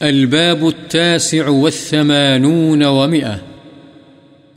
الباب التاسع والثمانون ومئة.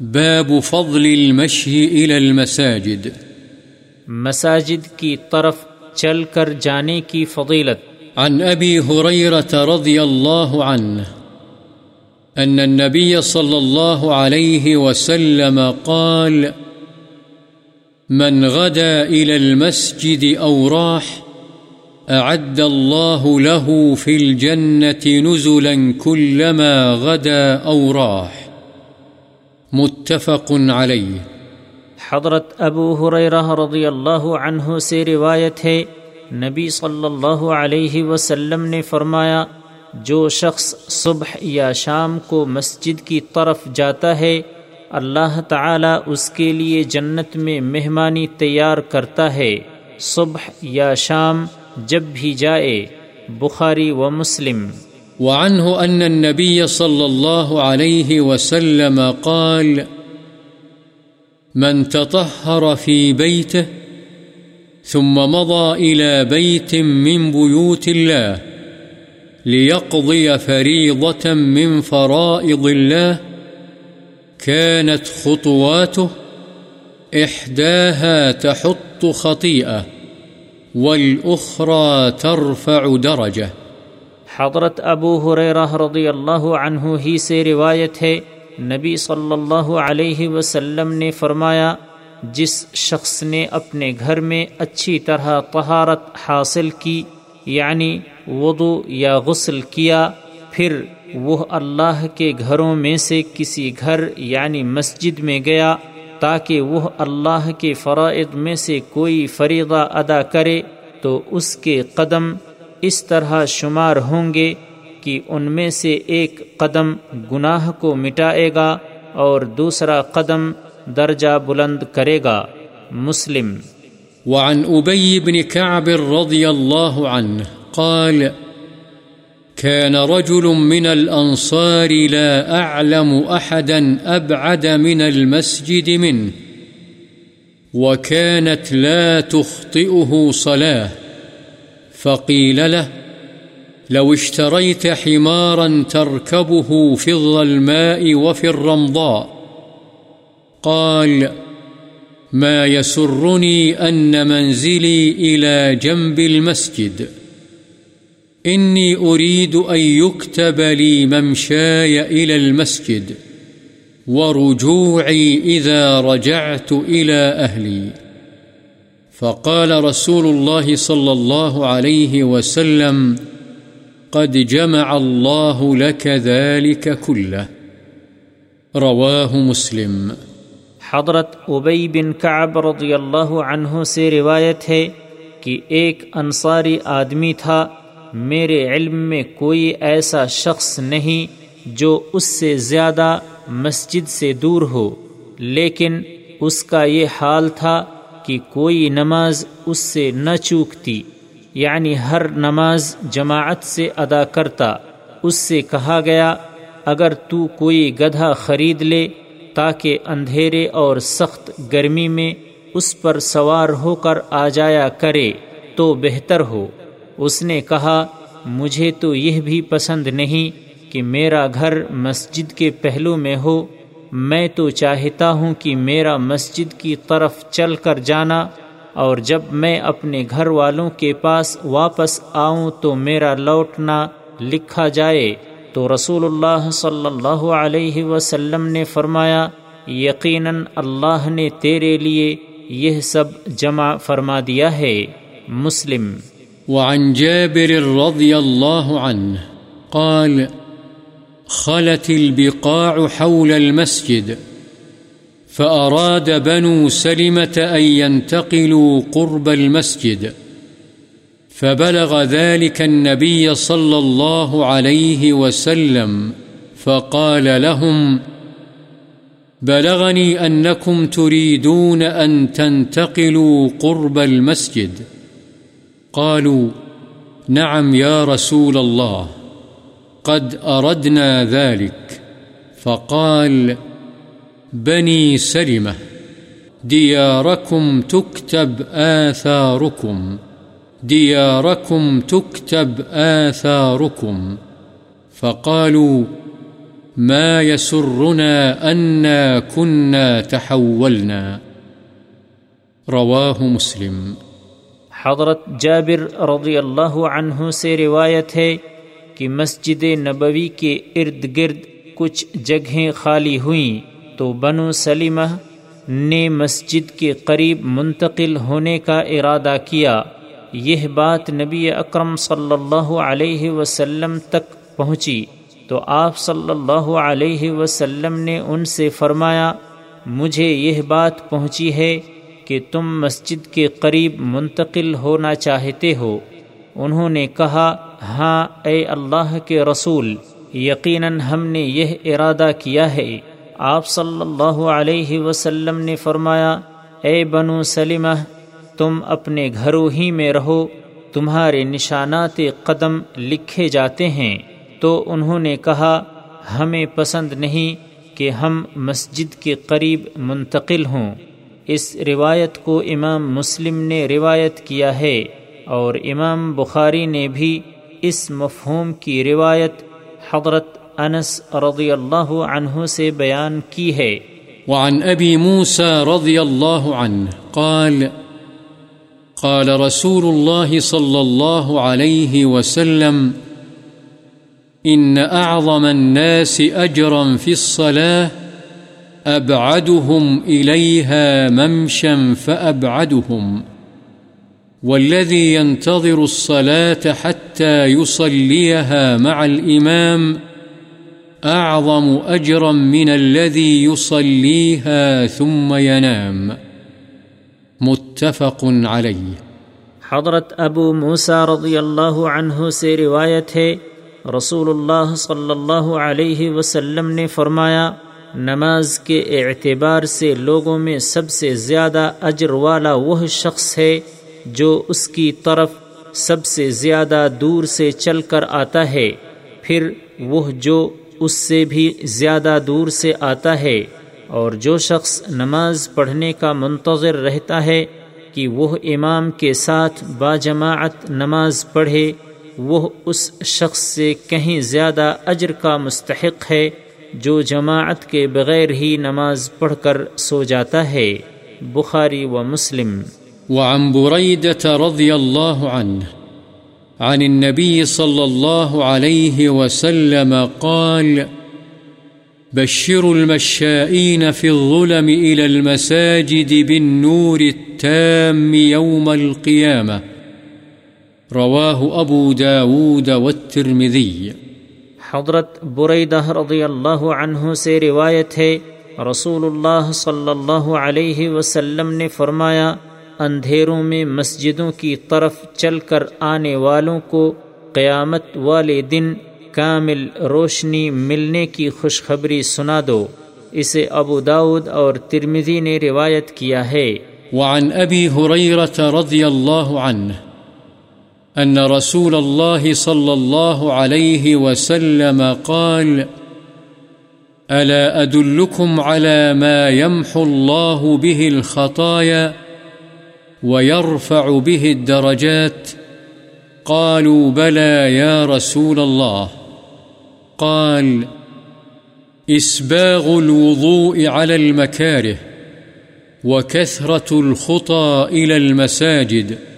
باب فضل المشي إلى المساجد. مساجد کی طرف چل کر جانے کی فضیلت۔ عن أبي هريرة رضي الله عنه أن النبي صلى الله عليه وسلم قال من غدا إلى المسجد أو راح أعد الله له في الجنة نزلا كلما غدا أو راح. متفق عليه. حضرت ابو حریرہ رضی اللہ عنہ سے روایت ہے، نبی صلی اللہ علیہ وسلم نے فرمایا، جو شخص صبح یا شام کو مسجد کی طرف جاتا ہے، اللہ تعالی اس کے لیے جنت میں مہمانی تیار کرتا ہے۔ صبح یا شام جب بھی جائے بخاری و مسلم۔ وعنه أن النبي صلى الله عليه وسلم قال، من تطهر في بيته ثم مضى إلى بيت من بيوت الله ليقضي فريضة من فرائض الله كانت خطواته إحداها تحط خطيئة والأخرى ترفع درجة. حضرت ابو حریرہ رضی اللہ عنہ ہی سے روایت ہے، نبی صلی اللہ علیہ وسلم نے فرمایا، جس شخص نے اپنے گھر میں اچھی طرح طہارت حاصل کی یعنی وضو یا غسل کیا، پھر وہ اللہ کے گھروں میں سے کسی گھر یعنی مسجد میں گیا تاکہ وہ اللہ کے فرائض میں سے کوئی فریضہ ادا کرے تو اس کے قدم اس طرح شمار ہوں گے کہ ان میں سے ایک قدم گناہ کو مٹائے گا اور دوسرا قدم درجہ بلند کرے گا۔ مسلم۔ وعن أبي بن كعب رضي الله عنه قال كان رجل من الأنصار لا أعلم أحدا أبعد من المسجد منه، وكانت لا تخطئه صلاة، فقيل له لو اشتريت حمارا تركبه في الظلماء وفي الرمضاء. قال ما يسرني أن منزلي إلى جنب المسجد. إني أريد أن يكتب لي ممشاي إلى المسجد ورجوعي إذا رجعت إلى أهلي فقال رسول الله صلى الله عليه وسلم قد جمع الله لك ذلك كله رواه مسلم حضرت ابئی بن کعب رضی اللہ عنہ سے روایت ہے کہ ایک انصاری آدمی تھا میرے علم میں کوئی ایسا شخص نہیں جو اس سے زیادہ مسجد سے دور ہو، لیکن اس کا یہ حال تھا کہ کوئی نماز اس سے نہ چوکتی یعنی ہر نماز جماعت سے ادا کرتا۔ اس سے کہا گیا، اگر تو کوئی گدھا خرید لے تاکہ اندھیرے اور سخت گرمی میں اس پر سوار ہو کر آ جایا کرے، تو بہتر ہو۔ اس نے کہا، مجھے تو یہ بھی پسند نہیں کہ میرا گھر مسجد کے پہلو میں ہو۔ میں تو چاہتا ہوں کہ میرا مسجد کی طرف چل کر جانا، اور جب میں اپنے گھر والوں کے پاس واپس آؤں تو میرا لوٹنا لکھا جائے۔ تو رسول اللہ صلی اللہ علیہ وسلم نے فرمایا، یقیناً اللہ نے تیرے لیے یہ سب جمع فرما دیا ہے۔ مسلم وعن جابر رضي الله عنه قال، خلت البقاع حول المسجد، فأراد بنو سلمة أن ينتقلوا قرب المسجد، فبلغ ذلك النبي صلى الله عليه وسلم، فقال لهم، بلغني أنكم تريدون أن تنتقلوا قرب المسجد. قالوا، نعم يا رسول الله، قد أردنا ذلك. فقال، بني سلمة، دياركم تكتب آثاركم، دياركم تكتب آثاركم. فقالوا، ما يسرنا أنا كنا تحولنا. رواه مسلم. حضرت جابر رضی اللہ عنہ سے روایت ہے کہ مسجد نبوی کے ارد گرد کچھ جگہیں خالی ہوئیں تو بنو سلیمہ نے مسجد کے قریب منتقل ہونے کا ارادہ کیا۔ یہ بات نبی اکرم صلی اللہ علیہ وسلم تک پہنچی۔ تو آپ صلی اللہ علیہ وسلم نے ان سے فرمایا، مجھے یہ بات پہنچی ہے کہ تم مسجد کے قریب منتقل ہونا چاہتے ہو۔ انہوں نے کہا ہاں اے اللہ کے رسول، یقیناً ہم نے یہ ارادہ کیا ہے۔ آپ صلی اللہ علیہ وسلم نے فرمایا، اے بنو سلمہ، تم اپنے گھروں ہی میں رہو، تمہارے نشانات قدم لکھے جاتے ہیں۔ تو انہوں نے کہا، ہمیں پسند نہیں کہ ہم مسجد کے قریب منتقل ہوں۔ اس روایت کو امام مسلم نے روایت کیا ہے اور امام بخاری نے بھی اس مفہوم کی روایت حضرت انس رضی اللہ عنہ سے بیان کی ہے۔ وعن ابی موسى رضی اللہ عنہ قال قال رسول الله صلى الله عليه وسلم إن أعظم الناس أجرا في الصلاة أبعدهم إليها ممشا فأبعدهم والذي ينتظر الصلاة حتى يصليها مع الإمام أعظم أجرا من الذي يصليها ثم ينام متفق عليه حضرت ابو موسیٰ رضی اللہ عنہ سے روایت ہے، رسول اللہ صلی اللہ علیہ وسلم نے فرمایا نماز کے اعتبار سے لوگوں میں سب سے زیادہ اجر والا وہ شخص ہے جو اس کی طرف سب سے زیادہ دور سے چل کر آتا ہے، پھر وہ جو اس سے بھی زیادہ دور سے آتا ہے۔ اور جو شخص نماز پڑھنے کا منتظر رہتا ہے کہ وہ امام کے ساتھ باجماعت نماز پڑھے، وہ اس شخص سے کہیں زیادہ اجر کا مستحق ہے۔ جو جماعت کے بغیر ہی نماز پڑھ کر سو جاتا ہے، بخاری و مسلم۔ وعن بريدة رضي الله عنه، عن النبي صلى الله عليه وسلم قال بشروا المشائين في الظلم إلى المساجد بالنور التام يوم القيامة. رواه أبو داود والترمذي۔ حضرت بریدہ رضی اللہ عنہ سے روایت ہے رسول اللہ صلی اللہ علیہ وسلم نے فرمایا، اندھیروں میں مسجدوں کی طرف چل کر آنے والوں کو قیامت والے دن کامل روشنی ملنے کی خوشخبری سنا دو۔ اسے ابو داود اور ترمزی نے روایت کیا ہے۔ وعن ابی حریرت رضی اللہ عنہ أن رسول الله صلى الله عليه وسلم قال، ألا أدلكم على ما يمحو الله به الخطايا ويرفع به الدرجات؟ قالوا، بلى يا رسول الله. قال، إسباغ الوضوء على المكاره وكثرة الخطى إلى المساجد.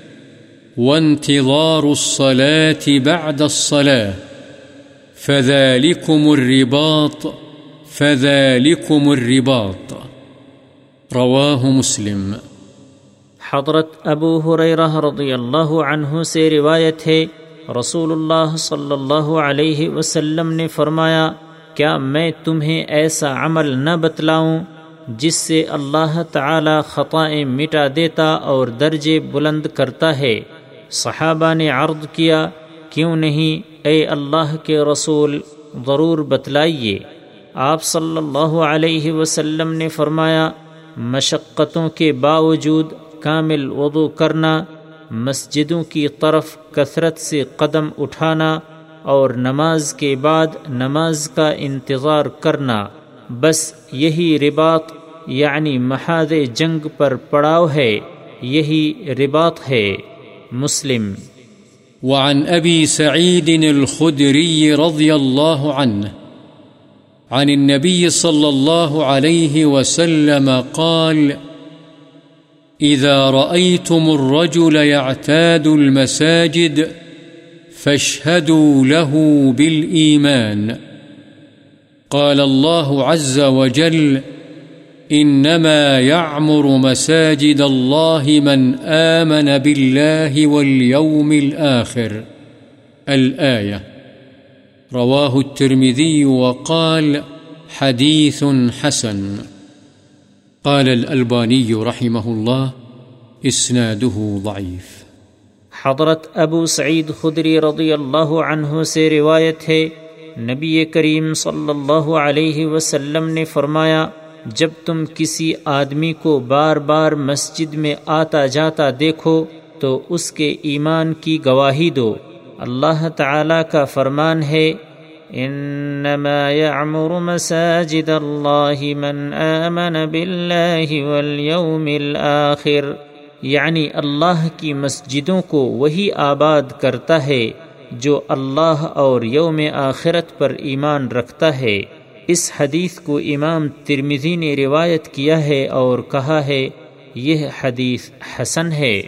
وانتظار الصلاة بعد الصلاة. فذلكم الرباط فذلكم الرباط. رواه مسلم. حضرت ابو حریرہ رضی اللہ عنہ سے روایت ہے رسول اللہ صلی اللہ علیہ وسلم نے فرمایا، کیا میں تمہیں ایسا عمل نہ بتلاؤں جس سے اللہ تعالی خطائیں مٹا دیتا اور درجے بلند کرتا ہے؟ صحابہ نے عرض کیا، کیوں نہیں؟ اے اللہ کے رسول، ضرور بتلائیے۔ آپ صلی اللہ علیہ وسلم نے فرمایا، مشقتوں کے باوجود کامل وضو کرنا، مسجدوں کی طرف کثرت سے قدم اٹھانا، اور نماز کے بعد نماز کا انتظار کرنا۔ بس یہی رباط یعنی محاد جنگ پر پڑاؤ ہے، یہی رباط ہے۔ مسلم۔ وعن أبي سعيد الخدري رضي الله عنه، عن النبي صلى الله عليه وسلم قال إذا رأيتم الرجل يعتاد المساجد فاشهدوا له بالإيمان. قال الله عز وجل إنما يعمر مساجد الله من آمن بالله واليوم الآخر. الآية. رواه الترمذي وقال حديث حسن. قال الألباني رحمه الله إسناده ضعيف. حضرت ابو سعید خدری رضی اللہ عنہ سے روایت ہے، نبی کریم صلی اللہ علیہ وسلم نے فرمایا جب تم کسی آدمی کو بار بار مسجد میں آتا جاتا دیکھو تو اس کے ایمان کی گواہی دو۔ اللہ تعالی کا فرمان ہے، انما يعمر مساجد الله من آمن بالله واليوم الاخر۔ یعنی اللہ کی مسجدوں کو وہی آباد کرتا ہے جو اللہ اور یوم آخرت پر ایمان رکھتا ہے۔ اس حدیث کو امام ترمزی نے روایت کیا ہے اور کہا ہے، یہ حدیث حسن ہے۔